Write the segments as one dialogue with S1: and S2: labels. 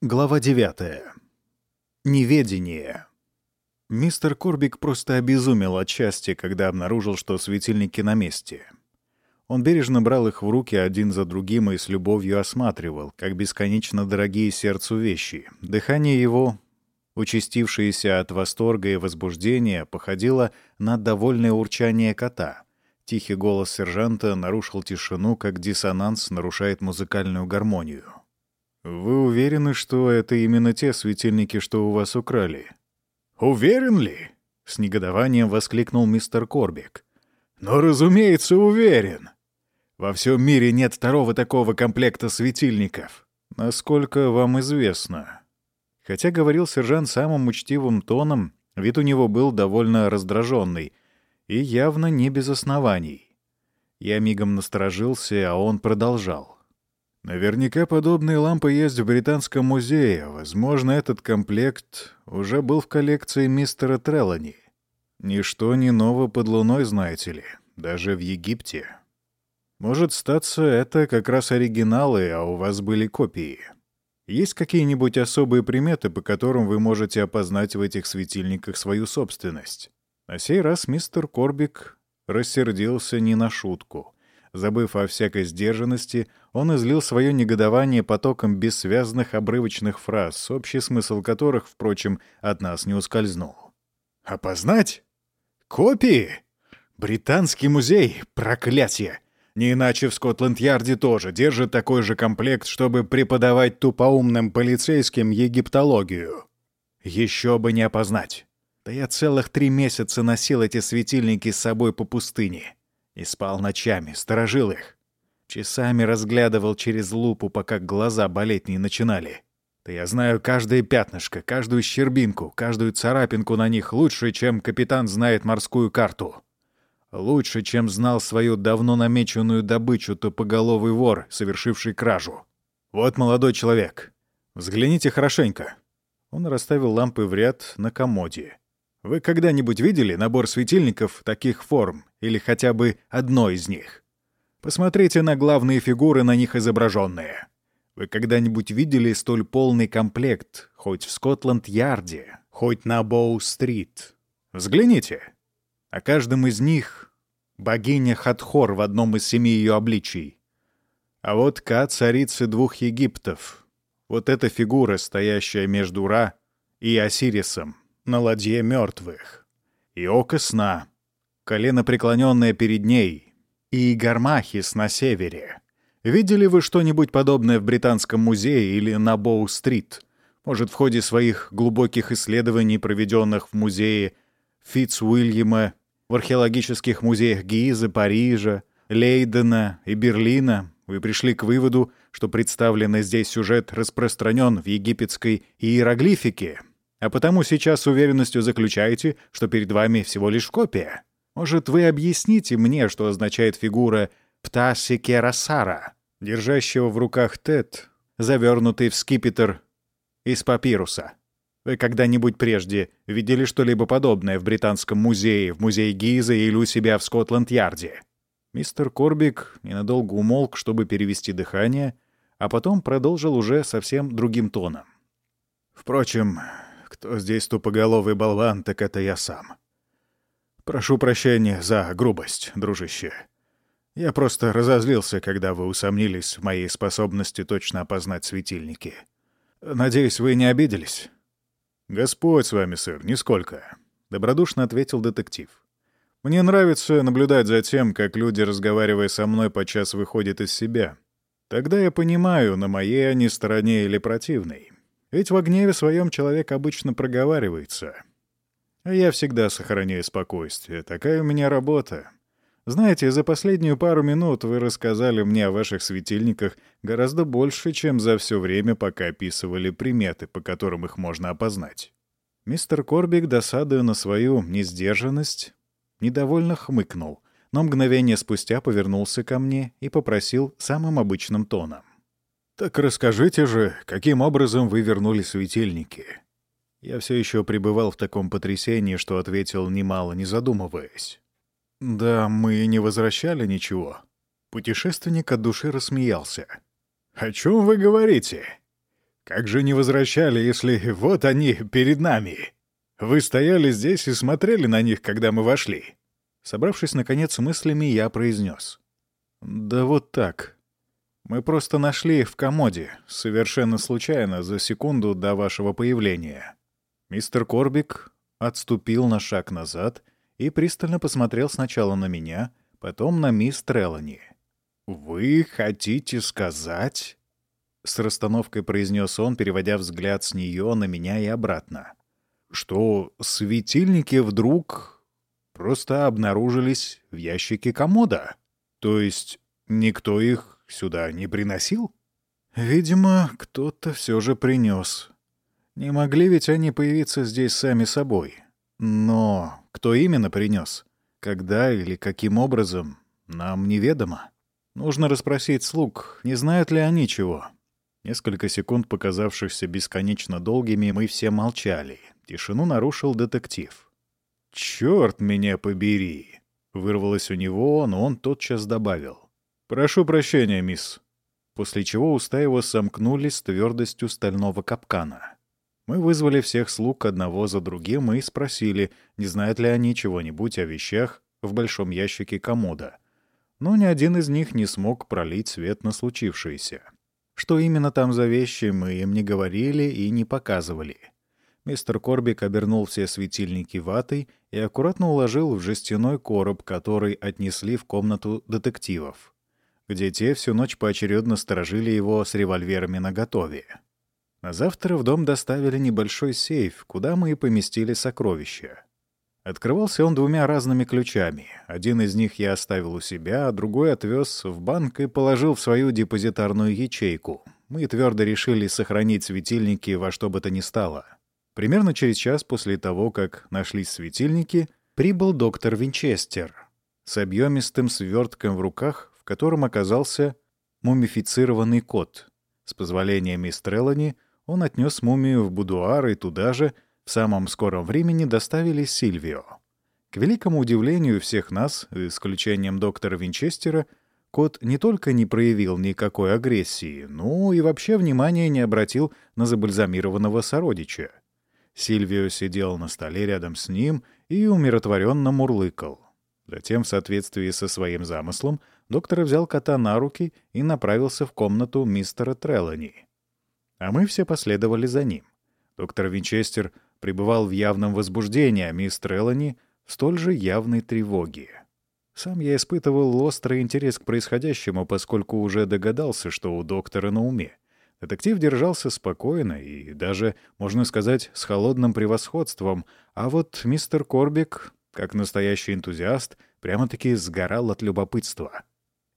S1: Глава 9. Неведение. Мистер Корбик просто обезумел от счастья, когда обнаружил, что светильники на месте. Он бережно брал их в руки один за другим и с любовью осматривал, как бесконечно дорогие сердцу вещи. Дыхание его, участившееся от восторга и возбуждения, походило на довольное урчание кота. Тихий голос сержанта нарушил тишину, как диссонанс нарушает музыкальную гармонию. «Вы уверены, что это именно те светильники, что у вас украли?»
S2: «Уверен ли?» — с негодованием воскликнул мистер Корбик. «Но, разумеется, уверен. Во всем мире нет второго такого комплекта светильников».
S1: «Насколько вам известно?» Хотя говорил сержант самым учтивым тоном, вид у него был довольно раздраженный и явно не без оснований. Я мигом насторожился, а он продолжал. Наверняка подобные лампы есть в Британском музее. Возможно, этот комплект уже был в коллекции мистера Треллани. Ничто не ново под луной, знаете ли, даже в Египте. Может статься, это как раз оригиналы, а у вас были копии. Есть какие-нибудь особые приметы, по которым вы можете опознать в этих светильниках свою собственность? На сей раз мистер Корбик рассердился не на шутку — Забыв о всякой сдержанности, он излил свое негодование потоком бессвязных обрывочных фраз, общий смысл которых, впрочем, от нас не ускользнул.
S2: «Опознать? Копии? Британский музей? Проклятие! Не иначе в Скотланд-Ярде тоже держит такой же комплект, чтобы преподавать тупоумным полицейским египтологию. Еще бы не опознать. Да я целых три месяца носил эти светильники с собой по пустыне. И спал ночами, сторожил их. Часами разглядывал через лупу, пока глаза болеть не начинали. Да я знаю каждое пятнышко, каждую щербинку, каждую царапинку на них лучше, чем капитан знает морскую карту. Лучше, чем знал свою давно намеченную добычу тупоголовый вор, совершивший кражу. Вот молодой человек. Взгляните хорошенько. Он расставил лампы в ряд на комоде. Вы когда-нибудь видели набор светильников таких форм, или хотя бы одно из них? Посмотрите на главные фигуры, на них изображенные. Вы когда-нибудь видели столь полный комплект, хоть в Скотланд-Ярде, хоть на Боу-стрит? Взгляните. О каждом из них богиня Хатхор в одном из семи ее обличий. А вот Ка — царицы двух Египтов. Вот эта фигура, стоящая между Ра и Осирисом на ладье мертвых, и око сна, колено преклоненное перед ней, и Гармахис на севере. Видели вы что-нибудь подобное в Британском музее или на Боу-стрит? Может, в ходе своих глубоких исследований, проведенных в музее Фитц-Уильяма, в археологических музеях Гизы, Парижа, Лейдена и Берлина, вы пришли к выводу, что представленный здесь сюжет распространен в египетской иероглифике, а потому сейчас с уверенностью заключаете, что перед вами всего лишь копия. Может, вы объясните мне, что означает фигура Птасикерасара, держащего в руках Тет, завернутый в скипетр из папируса? Вы когда-нибудь прежде видели что-либо подобное в Британском музее, в музее Гиза или у себя в Скотланд-Ярде?» Мистер Корбик ненадолго умолк, чтобы перевести дыхание, а потом продолжил уже совсем другим тоном. «Впрочем, кто здесь тупоголовый болван, так это я сам. Прошу прощения за грубость, дружище. Я просто разозлился, когда вы усомнились в моей способности точно опознать светильники. Надеюсь, вы не обиделись? Господь с вами, сэр, нисколько. Добродушно ответил детектив. Мне нравится наблюдать за тем, как люди, разговаривая со мной, подчас выходят из себя. Тогда я понимаю, на моей они стороне или противной. Ведь в гневе своем человек обычно проговаривается. Я всегда сохраняю спокойствие. Такая у меня работа. Знаете, за последнюю пару минут вы рассказали мне о ваших светильниках гораздо больше, чем за все время, пока описывали приметы, по которым их можно опознать. Мистер Корбик, досадуя на свою несдержанность, недовольно хмыкнул, но мгновение спустя повернулся ко мне и попросил самым обычным тоном. «Так расскажите же, каким образом вы вернули светильники?» Я все еще пребывал в таком потрясении, что ответил немало, не задумываясь. «Да, мы не возвращали ничего». Путешественник от души рассмеялся. «О чем вы говорите? Как же не возвращали, если вот они перед нами? Вы стояли здесь и смотрели на них, когда мы вошли.
S1: Собравшись, наконец, мыслями, я произнес. «Да вот так. Мы просто нашли их в комоде, совершенно случайно, за секунду до вашего появления». Мистер Корбик отступил на шаг назад и пристально посмотрел сначала на меня, потом на мисс Треллани.
S2: «Вы хотите сказать...» С расстановкой произнес он, переводя взгляд с нее на меня и обратно. «Что светильники вдруг просто обнаружились в ящике комода? То есть никто их сюда не приносил?»
S1: «Видимо, кто-то все же принес. Не могли ведь они появиться здесь сами собой. Но кто именно принес? Когда или каким образом, нам неведомо. Нужно расспросить слуг, не знают ли они чего». Несколько секунд, показавшихся бесконечно долгими, мы все молчали. Тишину нарушил детектив.
S2: «Чёрт меня побери!» — вырвалось у него, но он тотчас добавил. «Прошу прощения, мисс».
S1: После чего уста его сомкнулись с твердостью стального капкана. Мы вызвали всех слуг одного за другим и спросили, не знают ли они чего-нибудь о вещах в большом ящике комода. Но ни один из них не смог пролить свет на случившееся. Что именно там за вещи, мы им не говорили и не показывали. Мистер Корбик обернул все светильники ватой и аккуратно уложил в жестяной короб, который отнесли в комнату детективов, где те всю ночь поочередно сторожили его с револьверами наготове. На завтра в дом доставили небольшой сейф, куда мы и поместили сокровища. Открывался он двумя разными ключами. Один из них я оставил у себя, а другой отвез в банк и положил в свою депозитарную ячейку. Мы твердо решили сохранить светильники во что бы то ни стало. Примерно через час после того, как нашлись светильники, прибыл доктор Винчестер с объемистым свертком в руках, в котором оказался мумифицированный кот. С позволения мисс Треллани он отнес мумию в будуар и туда же — в самом скором времени доставили Сильвио. К великому удивлению всех нас, исключением доктора Винчестера, кот не только не проявил никакой агрессии, но и вообще внимания не обратил на забальзамированного сородича. Сильвио сидел на столе рядом с ним и умиротворенно мурлыкал. Затем, в соответствии со своим замыслом, доктор взял кота на руки и направился в комнату мистера Треллани. А мы все последовали за ним. Доктор Винчестер пребывал в явном возбуждении, а мисс Треллани — в столь же явной тревоге. Сам я испытывал острый интерес к происходящему, поскольку уже догадался, что у доктора на уме. Детектив держался спокойно и даже, можно сказать, с холодным превосходством, а вот мистер Корбик, как настоящий энтузиаст, прямо-таки сгорал от любопытства.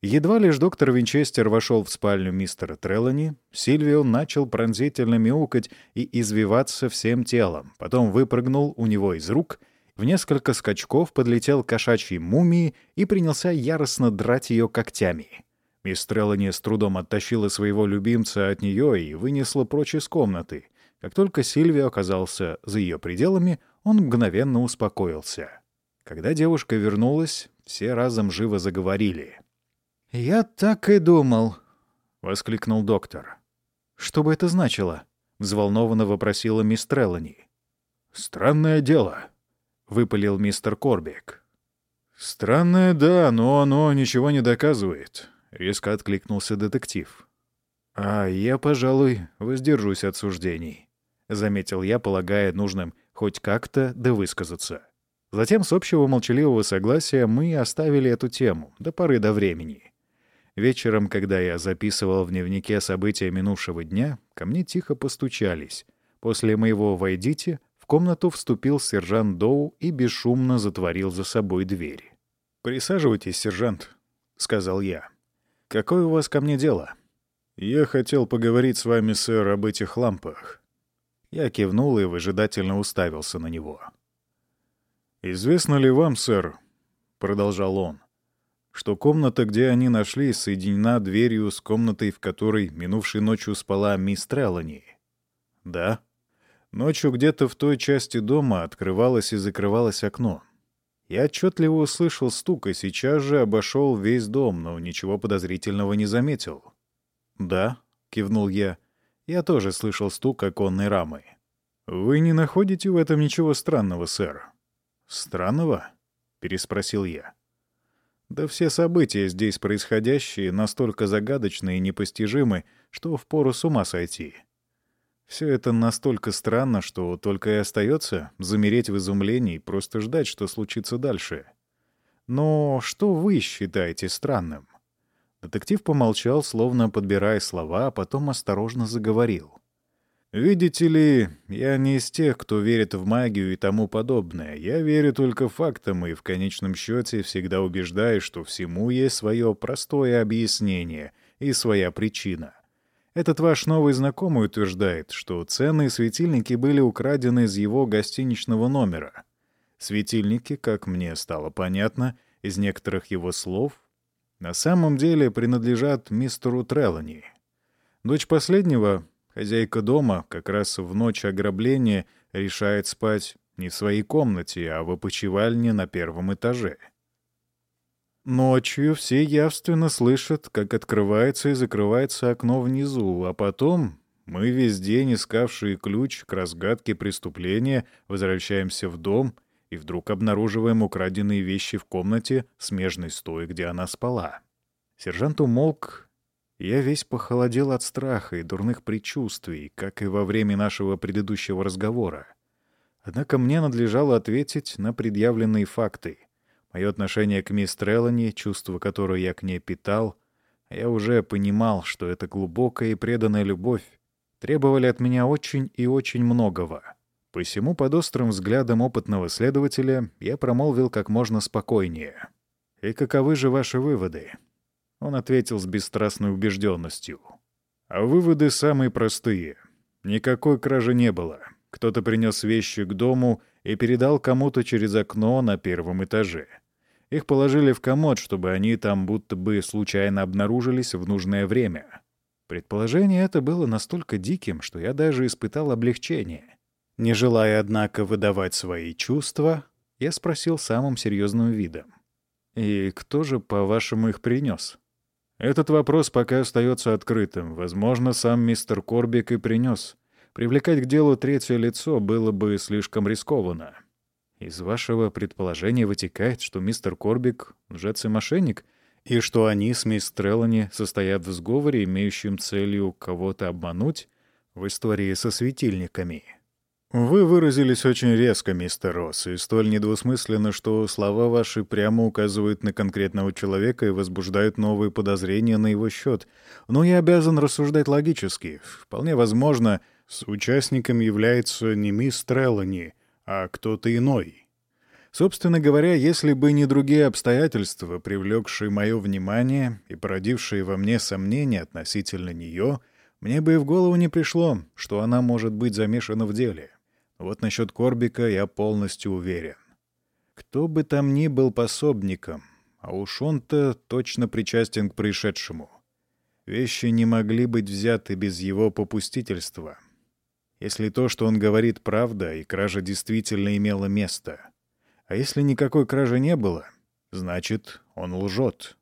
S1: Едва лишь доктор Винчестер вошел в спальню мистера Треллани, Сильвио начал пронзительно мяукать и извиваться всем телом, потом выпрыгнул у него из рук, в несколько скачков подлетел к кошачьей мумии и принялся яростно драть ее когтями. Мисс Треллани с трудом оттащила своего любимца от нее и вынесла прочь из комнаты. Как только Сильвио оказался за ее пределами, он мгновенно успокоился. Когда девушка вернулась, все разом живо заговорили — «Я так и думал», — воскликнул доктор. «Что бы это значило?» — взволнованно вопросила мисс Треллани.
S2: «Странное дело», — выпалил мистер Корбик. «Странное, да, но оно ничего не доказывает», — резко откликнулся детектив.
S1: «А я, пожалуй, воздержусь от суждений», — заметил я, полагая нужным хоть как-то да высказаться. Затем с общего молчаливого согласия мы оставили эту тему до поры до времени. Вечером, когда я записывал в дневнике события минувшего дня, ко мне тихо постучались. После моего «войдите» в комнату вступил сержант Доу и бесшумно затворил за собой двери. «Присаживайтесь, сержант», — сказал я. «Какое у вас ко мне дело?»
S2: «Я хотел поговорить с вами, сэр, об этих лампах».
S1: Я кивнул и выжидательно уставился на него.
S2: «Известно ли вам, сэр, — продолжал он, — что комната, где они нашли, соединена дверью с комнатой, в которой минувшей ночью спала мисс Треллани.
S1: Да.
S2: Ночью где-то в той части дома открывалось и закрывалось окно. Я отчетливо услышал стук и сейчас же обошел весь дом, но ничего подозрительного не заметил.
S1: Да, кивнул я. Я тоже слышал стук оконной рамы. «Вы не находите в этом ничего странного, сэр?» «Странного?» — переспросил я. Да все события здесь происходящие настолько загадочны и непостижимы, что впору с ума сойти. Все это настолько странно, что только и остается замереть в изумлении и просто ждать, что случится дальше. Но что вы считаете странным? Детектив помолчал, словно подбирая слова, а потом осторожно заговорил. Видите ли, я не из тех, кто верит в магию и тому подобное. Я верю только фактам и в конечном счете всегда убеждаюсь, что всему есть свое простое объяснение и своя причина. Этот ваш новый знакомый утверждает, что ценные светильники были украдены из его гостиничного номера. Светильники, как мне стало понятно, из некоторых его слов, на самом деле принадлежат мистеру Треллани. Дочь последнего Хозяйка дома как раз в ночь ограбления решает спать не в своей комнате, а в опочивальне на первом этаже. Ночью все явственно слышат, как открывается и закрывается окно внизу, а потом мы весь день, искавшие ключ к разгадке преступления, возвращаемся в дом и вдруг обнаруживаем украденные вещи в комнате, смежной с той, где она спала. Сержант умолк я весь похолодел от страха и дурных предчувствий, как и во время нашего предыдущего разговора. Однако мне надлежало ответить на предъявленные факты. Мое отношение к мисс Треллани, чувство, которое я к ней питал, я уже понимал, что эта глубокая и преданная любовь требовали от меня очень и очень многого. Посему под острым взглядом опытного следователя я промолвил как можно спокойнее. «И каковы же ваши выводы?» Он ответил с бесстрастной убежденностью. А выводы самые простые. Никакой кражи не было. Кто-то принес вещи к дому и передал кому-то через окно на первом этаже. Их положили в комод, чтобы они там будто бы случайно обнаружились в нужное время. Предположение это было настолько диким, что я даже испытал облегчение. Не желая, однако, выдавать свои чувства, я спросил самым серьезным видом. «И кто же, по-вашему, их принес?» Этот вопрос пока остается открытым. Возможно, сам мистер Корбик и принес. Привлекать к делу третье лицо было бы слишком рискованно. Из вашего предположения вытекает, что мистер Корбик — лжец и мошенник, и что они с мисс Треллани состоят в сговоре, имеющем целью кого-то обмануть в истории со светильниками. «Вы выразились очень резко, мистер Росс, и столь недвусмысленно, что слова ваши прямо указывают на конкретного человека и возбуждают новые подозрения на его счет. Но я обязан рассуждать логически. Вполне возможно, с участником является не мисс Треллани, а кто-то иной. Собственно говоря, если бы не другие обстоятельства, привлекшие мое внимание и породившие во мне сомнения относительно нее, мне бы и в голову не пришло, что она может быть замешана в деле». Вот насчет Корбика я полностью уверен. Кто бы там ни был пособником, а уж он-то точно причастен к происшедшему. Вещи не могли быть взяты без его попустительства. Если то, что он говорит, правда, и кража действительно имела место. А если никакой кражи не было, значит, он лжет.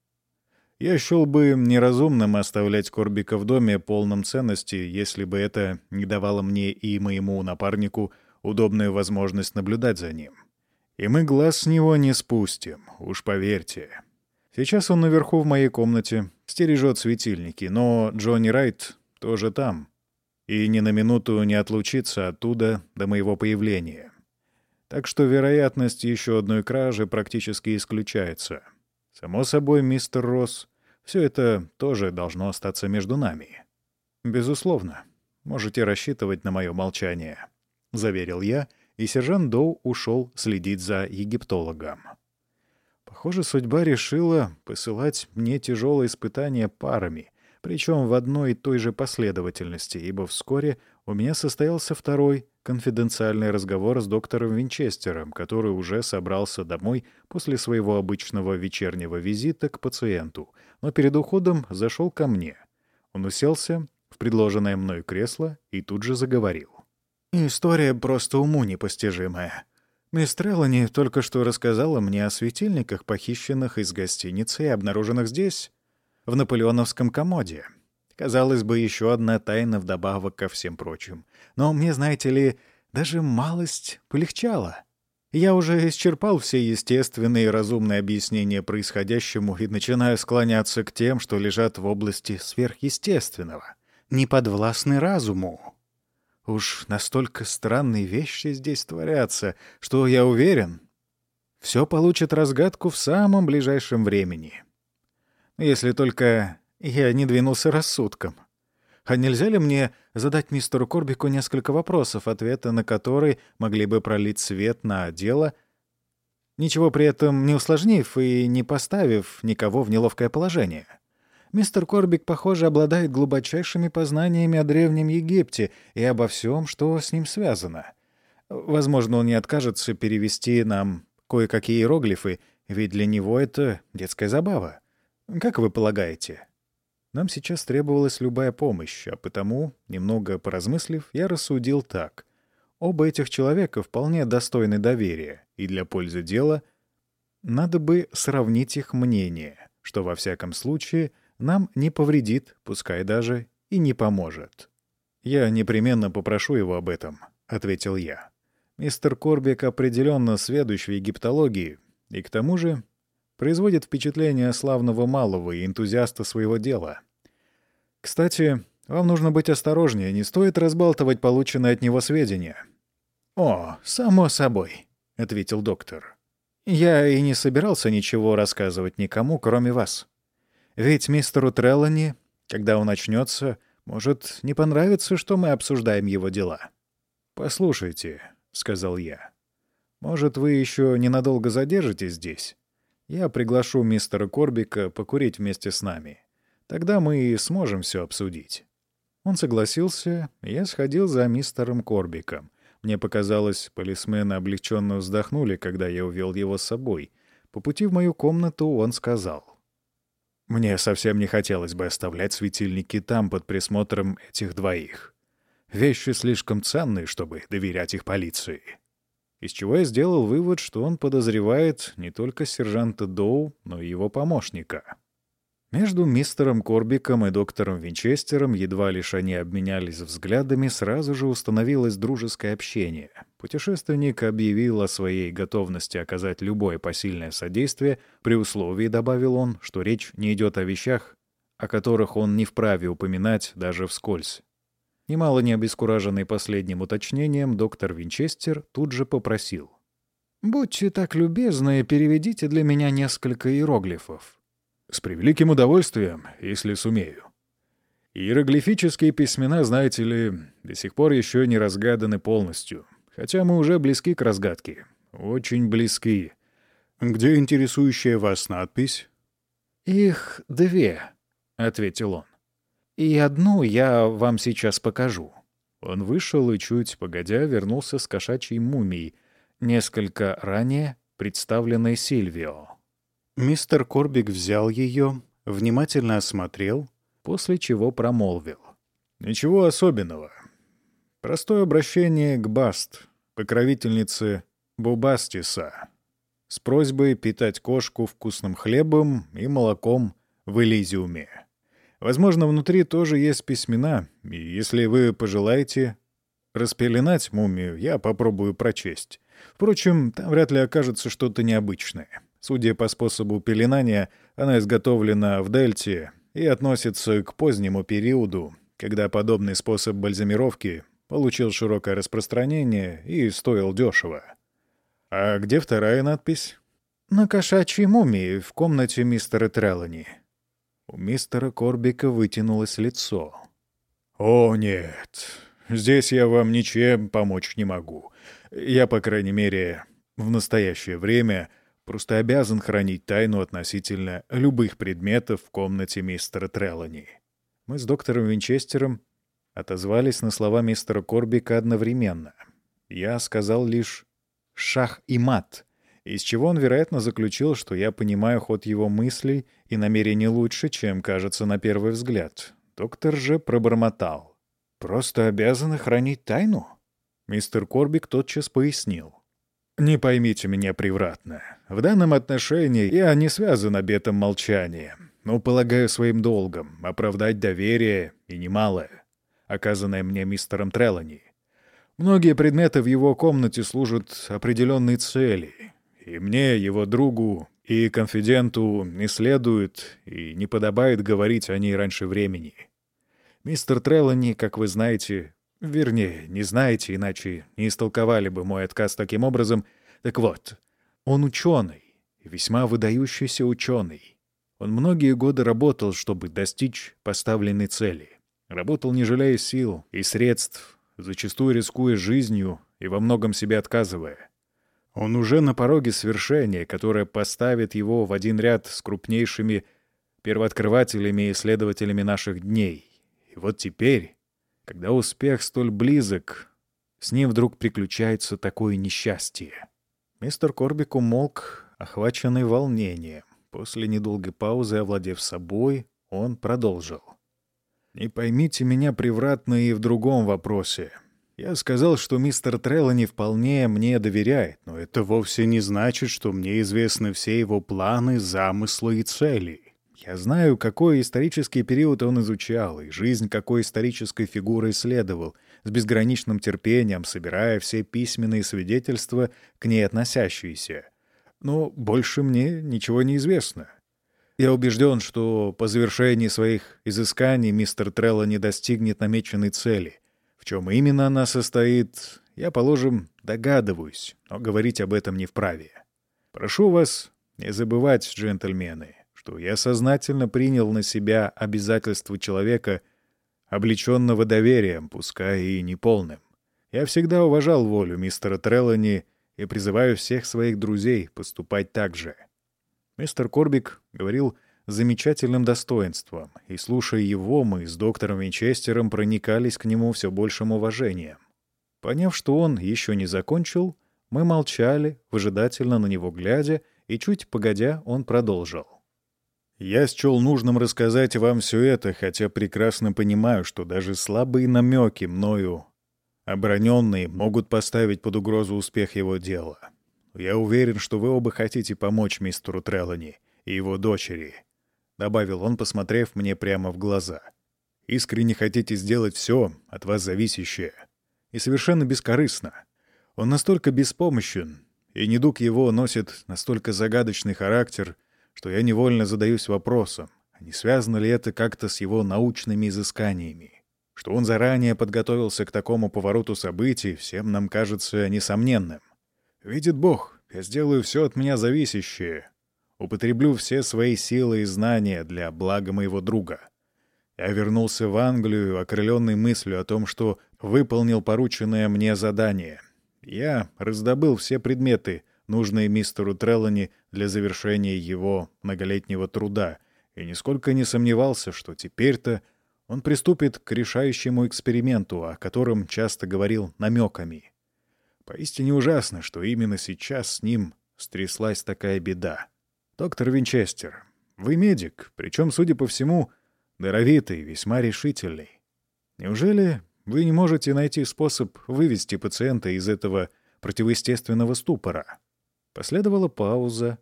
S1: Я счел бы неразумным оставлять Корбика в доме полном ценности, если бы это не давало мне и моему напарнику удобную возможность наблюдать за ним. И мы глаз с него не спустим, уж поверьте. Сейчас он наверху в моей комнате, стережет светильники, но Джонни Райт тоже там. И ни на минуту не отлучится оттуда до моего появления. Так что вероятность еще одной кражи практически исключается. Само собой, мистер Росс, все это тоже должно остаться между нами. Безусловно, можете рассчитывать на мое молчание. — заверил я, и сержант Доу ушел следить за египтологом. Похоже, судьба решила посылать мне тяжелые испытания парами, причем в одной и той же последовательности, ибо вскоре у меня состоялся второй конфиденциальный разговор с доктором Винчестером, который уже собрался домой после своего обычного вечернего визита к пациенту, но перед уходом зашел ко мне. Он уселся в предложенное мною кресло и тут же заговорил. История просто уму непостижимая. Мисс Треллани только что рассказала мне о светильниках, похищенных из гостиницы и обнаруженных здесь, в наполеоновском комоде. Казалось бы, еще одна тайна вдобавок ко всем прочим. Но мне, знаете ли, даже малость полегчала. Я уже исчерпал все естественные и разумные объяснения происходящему и начинаю склоняться к тем, что лежат в области сверхъестественного, не подвластны разуму. Уж настолько странные вещи здесь творятся, что я уверен, все получит разгадку в самом ближайшем времени. Если только я не двинулся рассудком. А нельзя ли мне задать мистеру Корбику несколько вопросов, ответы на которые могли бы пролить свет на дело, ничего при этом не усложнив и не поставив никого в неловкое положение? Мистер Корбик, похоже, обладает глубочайшими познаниями о Древнем Египте и обо всем, что с ним связано. Возможно, он не откажется перевести нам кое-какие иероглифы, ведь для него это детская забава. Как вы полагаете?» Нам сейчас требовалась любая помощь, а потому, немного поразмыслив, я рассудил так. Оба этих человека вполне достойны доверия, и для пользы дела надо бы сравнить их мнение, что во всяком случае нам не повредит, пускай даже и не поможет. «Я непременно попрошу его об этом», — ответил я. «Мистер Корбик определенно сведущ в египтологии, и к тому же производит впечатление славного малого и энтузиаста своего дела. Кстати, вам нужно быть осторожнее, не стоит разбалтывать полученные от него сведения. «О, само собой», — ответил доктор. «Я и не собирался ничего рассказывать никому, кроме вас. Ведь мистеру Треллани, когда он начнется, может не понравится, что мы обсуждаем его дела». «Послушайте», — сказал я, — «может, вы еще ненадолго задержитесь здесь? Я приглашу мистера Корбика покурить вместе с нами. Тогда мы и сможем все обсудить». Он согласился, я сходил за мистером Корбиком. Мне показалось, полисмены облегченно вздохнули, когда я увел его с собой. По пути в мою комнату он сказал. «Мне совсем не хотелось бы оставлять светильники там под присмотром этих двоих. Вещи слишком ценные, чтобы доверять их полиции». Из чего я сделал вывод, что он подозревает не только сержанта Доу, но и его помощника. Между мистером Корбиком и доктором Винчестером, едва лишь они обменялись взглядами, сразу же установилось дружеское общение. Путешественник объявил о своей готовности оказать любое посильное содействие, при условии, добавил он, что речь не идет о вещах, о которых он не вправе упоминать даже вскользь. Немало не обескураженный последним уточнением, доктор Винчестер тут же попросил. «Будьте так любезны, переведите для меня несколько иероглифов». «С превеликим удовольствием, если сумею». Иероглифические письмена, знаете ли, до сих пор еще не разгаданы полностью, хотя мы уже близки к разгадке. Очень близки. Где интересующая вас надпись? «Их две», — ответил он. И одну я вам сейчас покажу». Он вышел и, чуть погодя, вернулся с кошачьей мумией, несколько ранее представленной Сильвио. Мистер Корбик взял ее, внимательно осмотрел, после чего промолвил. «Ничего особенного. Простое обращение к Баст, покровительнице Бубастиса, с просьбой питать кошку вкусным хлебом и молоком в Элизиуме. Возможно, внутри тоже есть письмена, и если вы пожелаете распеленать мумию, я попробую прочесть. Впрочем, там вряд ли окажется что-то необычное. Судя по способу пеленания, она изготовлена в Дельте и относится к позднему периоду, когда подобный способ бальзамировки получил широкое распространение и стоил дешево. А где вторая надпись? «На кошачьей мумии в комнате мистера Трелани», у мистера Корбика вытянулось лицо. «О, нет, здесь я вам ничем помочь не могу. Я, по крайней мере, в настоящее время просто обязан хранить тайну относительно любых предметов в комнате мистера Трелани». Мы с доктором Винчестером отозвались на слова мистера Корбика одновременно. Я сказал лишь «шах и мат», из чего он, вероятно, заключил, что я понимаю ход его мыслей и намерений лучше, чем кажется на первый взгляд. Доктор же пробормотал. «Просто обязаны хранить тайну?» Мистер Корбик тотчас пояснил. «Не поймите меня превратно. В данном отношении я не связан обетом молчания.
S2: но полагаю своим долгом оправдать доверие и немалое, оказанное мне мистером Трелани. Многие предметы в его комнате служат определенной цели, и мне, его другу и конфиденту, не следует и не подобает говорить о ней раньше времени. Мистер Трелани, как вы знаете, вернее, не знаете, иначе не истолковали бы мой отказ таким образом, так вот, он ученый, весьма выдающийся ученый. Он многие годы работал, чтобы достичь поставленной цели. Работал, не жалея сил и средств, зачастую рискуя жизнью и во многом себе отказывая. Он уже на пороге свершения, которое поставит его в один ряд с крупнейшими первооткрывателями и исследователями наших дней. И вот теперь, когда успех столь близок, с ним вдруг приключается такое несчастье. Мистер Корбик умолк, охваченный волнением. После недолгой паузы, овладев собой, он продолжил. Не поймите меня превратно и в другом вопросе. Я сказал, что мистер Треллани вполне мне доверяет, но это вовсе не значит, что мне известны все его планы, замыслы и цели. Я знаю, какой исторический период он изучал, и жизнь какой исторической фигуры исследовал, с безграничным терпением собирая все письменные свидетельства, к ней относящиеся. Но больше мне ничего не известно. Я убежден, что по завершении своих изысканий мистер Трелло не достигнет намеченной цели. В чем именно она состоит, я, положим, догадываюсь, но говорить об этом не вправе. Прошу вас не забывать, джентльмены, что я сознательно принял на себя обязательство человека, облеченного доверием, пускай и неполным. Я всегда уважал волю мистера Треллани и призываю всех своих друзей поступать так же. Мистер Корбик говорил замечательным достоинством, и, слушая его, мы с доктором Винчестером проникались к нему все большим уважением. Поняв, что он еще не закончил, мы молчали, выжидательно на него глядя, и чуть погодя он продолжил. «Я счел нужным рассказать вам все это, хотя прекрасно понимаю, что даже слабые намеки мною оброненные могут поставить под угрозу успех его дела. Я уверен, что вы оба хотите помочь мистеру Треллани и его дочери», — добавил он, посмотрев мне прямо в глаза. «Искренне хотите сделать все от вас зависящее. И совершенно бескорыстно. Он настолько беспомощен, и недуг его носит настолько загадочный характер, что я невольно задаюсь вопросом, а не связано ли это как-то с его научными изысканиями. Что он заранее подготовился к такому повороту событий, всем нам кажется несомненным. Видит Бог, я сделаю все от меня зависящее. Употреблю все свои силы и знания для блага моего друга. Я вернулся в Англию, окрыленный мыслью о том, что выполнил порученное мне задание. Я раздобыл все предметы, нужные мистеру Треллани для завершения его многолетнего труда, и нисколько не сомневался, что теперь-то он приступит к решающему эксперименту, о котором часто говорил намеками. Поистине ужасно, что именно сейчас с ним стряслась такая беда. Доктор Винчестер, вы медик, причем, судя по всему, даровитый, весьма решительный. Неужели вы не можете найти способ вывести пациента из этого противоестественного ступора? Последовала пауза.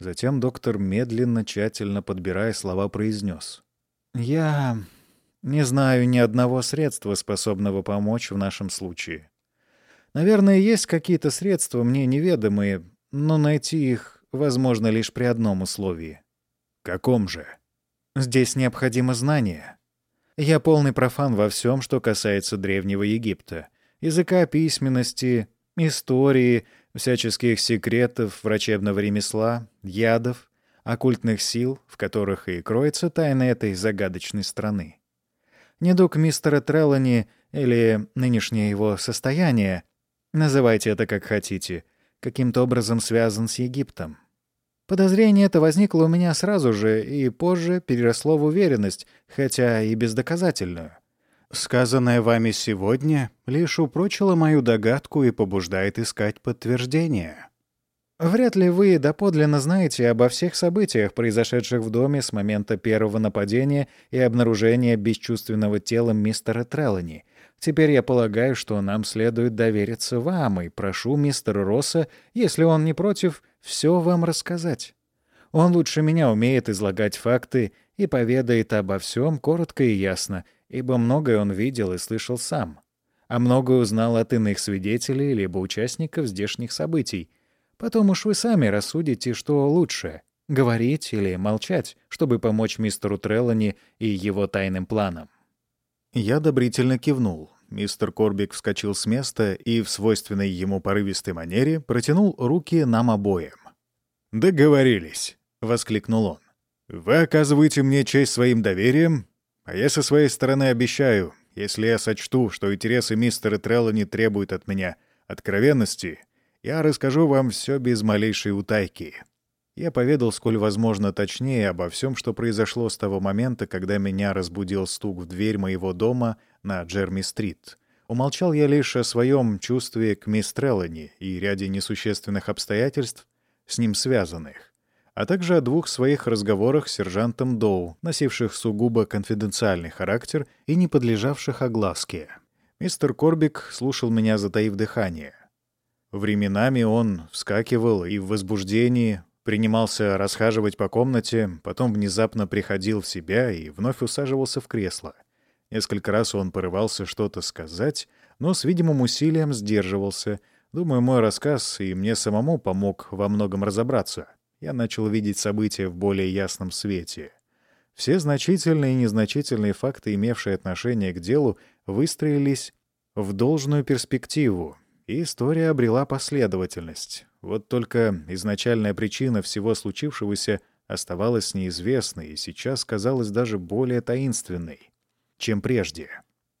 S2: Затем доктор медленно, тщательно подбирая слова, произнес. «Я не знаю ни одного средства, способного помочь в нашем случае. Наверное, есть какие-то средства, мне неведомые, но найти их возможно лишь при одном условии.
S1: Каком же?
S2: Здесь необходимо знание. Я полный профан во всем, что касается Древнего Египта. Языка письменности, истории, всяческих секретов врачебного ремесла, ядов, оккультных сил, в которых и кроется тайна этой загадочной страны. Недуг мистера Треллани или нынешнее его состояние Называйте это как хотите. Каким-то образом связан с Египтом. Подозрение это возникло у меня сразу же и позже переросло в уверенность, хотя и бездоказательную. Сказанное вами сегодня лишь упрочило мою догадку и побуждает искать подтверждение. Вряд ли вы доподлинно знаете обо всех событиях, произошедших в доме с момента первого нападения и обнаружения бесчувственного тела мистера Треллани — Теперь я полагаю, что нам следует довериться вам, и прошу мистера Росса, если он не против, все вам рассказать.
S1: Он лучше меня умеет излагать факты и поведает обо всем коротко и ясно, ибо многое он видел и слышал сам, а многое узнал от иных свидетелей либо участников здешних событий. Потом уж вы сами рассудите, что лучше — говорить или молчать, чтобы помочь мистеру Треллани и его тайным планам.
S2: Я одобрительно кивнул. Мистер Корбик вскочил с места и в свойственной ему порывистой манере протянул руки нам обоим. «Договорились», — воскликнул он. «Вы оказываете мне честь своим доверием, а я со своей стороны обещаю, если я сочту, что интересы мистера Треллани требуют от меня откровенности, я расскажу вам все без малейшей утайки». Я поведал, сколь возможно точнее, обо всем, что произошло с того момента, когда меня разбудил стук в дверь моего дома на Джерми-стрит. Умолчал я лишь о своем чувстве к мисс Треллани и ряде несущественных обстоятельств, с ним связанных, а также о двух своих разговорах с сержантом Доу, носивших сугубо конфиденциальный характер и не подлежавших огласке. Мистер Корбик слушал меня, затаив дыхание. Временами он вскакивал и в возбуждении принимался расхаживать по комнате, потом внезапно приходил в себя и вновь усаживался в кресло. Несколько раз он порывался что-то сказать, но с видимым усилием сдерживался. Думаю, мой рассказ и мне самому помог во многом разобраться. Я начал видеть события в более ясном свете. Все значительные и незначительные факты, имевшие отношение к делу, выстроились в должную перспективу, и история обрела последовательность. Вот только изначальная причина всего случившегося оставалась неизвестной и сейчас казалась даже более таинственной, чем прежде.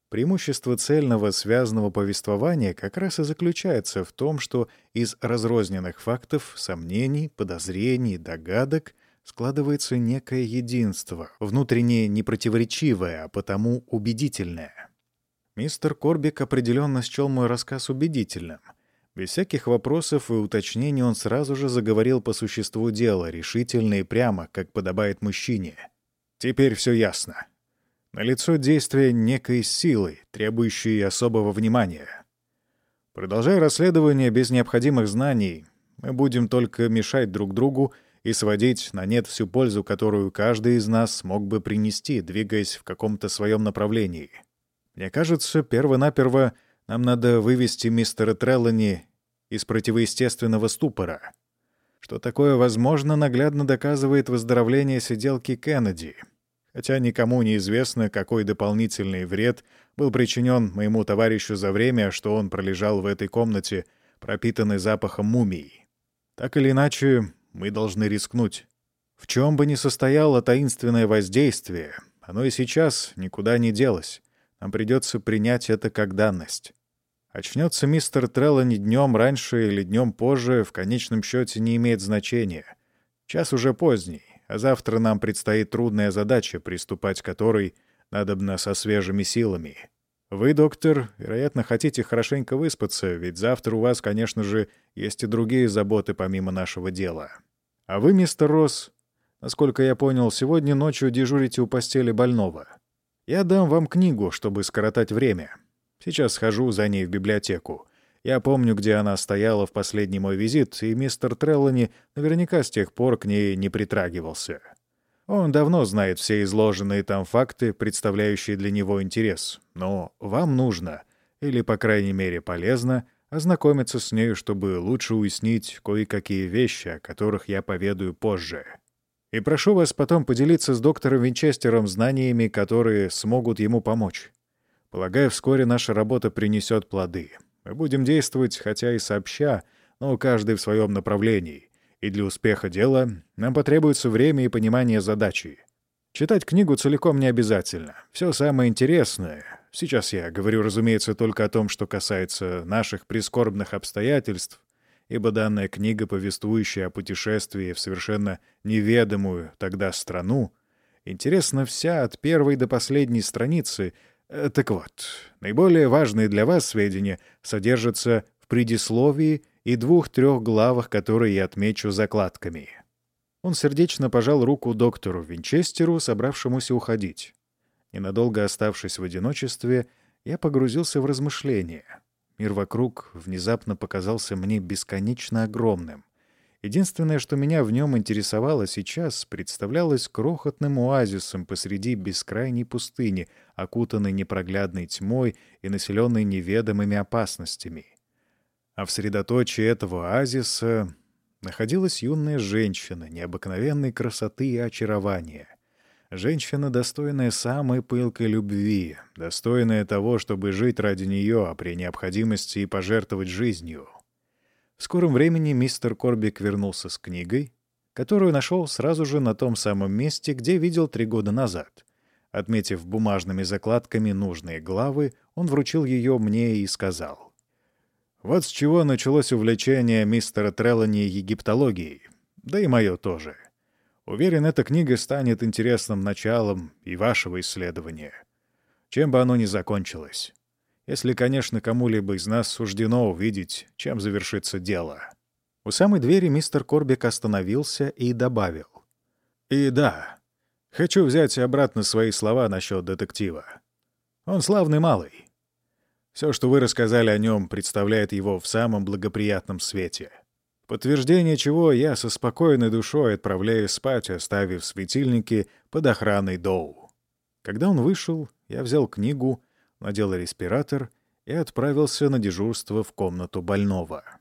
S2: Преимущество цельного связанного повествования как раз и заключается в том, что из разрозненных фактов, сомнений, подозрений, догадок складывается некое единство, внутренне непротиворечивое, а потому убедительное. Мистер Корбик определенно счел мой рассказ убедительным — без всяких вопросов и уточнений он сразу же заговорил по существу дела, решительно и прямо, как подобает мужчине. Теперь все ясно. Налицо действие некой силы, требующей особого внимания. Продолжая расследование без необходимых знаний, мы будем только мешать друг другу и сводить на нет всю пользу, которую каждый из нас мог бы принести, двигаясь в каком-то своем направлении. Мне кажется, перво-наперво нам надо вывести мистера Треллани из противоестественного ступора. Что такое возможно, наглядно доказывает выздоровление сиделки Кеннеди. Хотя никому не известно, какой дополнительный вред был причинен моему товарищу за время, что он пролежал в этой комнате, пропитанной запахом мумии. Так или иначе, мы должны рискнуть. В чем бы ни состояло таинственное воздействие, оно и сейчас никуда не делось. Нам придется принять это как данность. Очнется мистер Треллани днем раньше или днем позже, в конечном счете не имеет значения. Час уже поздний, а завтра нам предстоит трудная задача, приступать к которой надобно со свежими силами. Вы, доктор, вероятно, хотите хорошенько выспаться, ведь завтра у вас, конечно же, есть и другие заботы помимо нашего дела. А вы, мистер Росс, насколько я понял, сегодня ночью дежурите у постели больного. Я дам вам книгу, чтобы скоротать время. Сейчас схожу за ней в библиотеку. Я помню, где она стояла в последний мой визит, и мистер Треллани наверняка с тех пор к ней не притрагивался. Он давно знает все изложенные там факты, представляющие для него интерес. Но вам нужно, или, по крайней мере, полезно, ознакомиться с нею, чтобы лучше уяснить кое-какие вещи, о которых я поведаю позже. И прошу вас потом поделиться с доктором Винчестером знаниями, которые смогут ему помочь. Полагаю, вскоре наша работа принесет плоды. Мы будем действовать, хотя и сообща, но каждый в своем направлении. И для успеха дела нам потребуется время и понимание задачи. Читать книгу целиком не обязательно. Все самое интересное. Сейчас я говорю, разумеется, только о том, что касается наших прискорбных обстоятельств, ибо данная книга, повествующая о путешествии в совершенно неведомую тогда страну, интересна вся от первой до последней страницы — так вот, наиболее важные для вас сведения содержатся в предисловии и двух-трех главах, которые я отмечу закладками. Он сердечно пожал руку доктору Винчестеру, собравшемуся уходить. Ненадолго оставшись в одиночестве, я погрузился в размышления. Мир вокруг внезапно показался мне бесконечно огромным,
S1: Единственное, что меня в нем интересовало сейчас, представлялось крохотным оазисом посреди бескрайней пустыни, окутанной непроглядной тьмой и населенной неведомыми опасностями. А в средоточии этого оазиса находилась юная женщина необыкновенной красоты и очарования. Женщина, достойная самой пылкой любви, достойная того, чтобы жить ради нее, а при необходимости и пожертвовать жизнью. В скором времени мистер Корбик вернулся с книгой, которую нашел сразу же на том самом месте, где видел три года назад. Отметив бумажными закладками нужные главы, он вручил ее мне и сказал. Вот с чего началось увлечение мистера Треллани египтологией, да и мое тоже. Уверен, эта книга станет интересным началом и вашего исследования. Чем бы оно ни закончилось. Если, конечно, кому-либо из нас суждено увидеть, чем завершится дело. У самой двери мистер Корбик остановился и добавил. «И да, хочу взять обратно свои слова насчет детектива. Он славный малый. Все, что вы рассказали о нем, представляет его в самом благоприятном свете. Подтверждение чего я со спокойной душой отправляю спать, оставив светильники под охраной Доу. Когда он вышел, я взял книгу, надел респиратор и отправился на дежурство в комнату больного.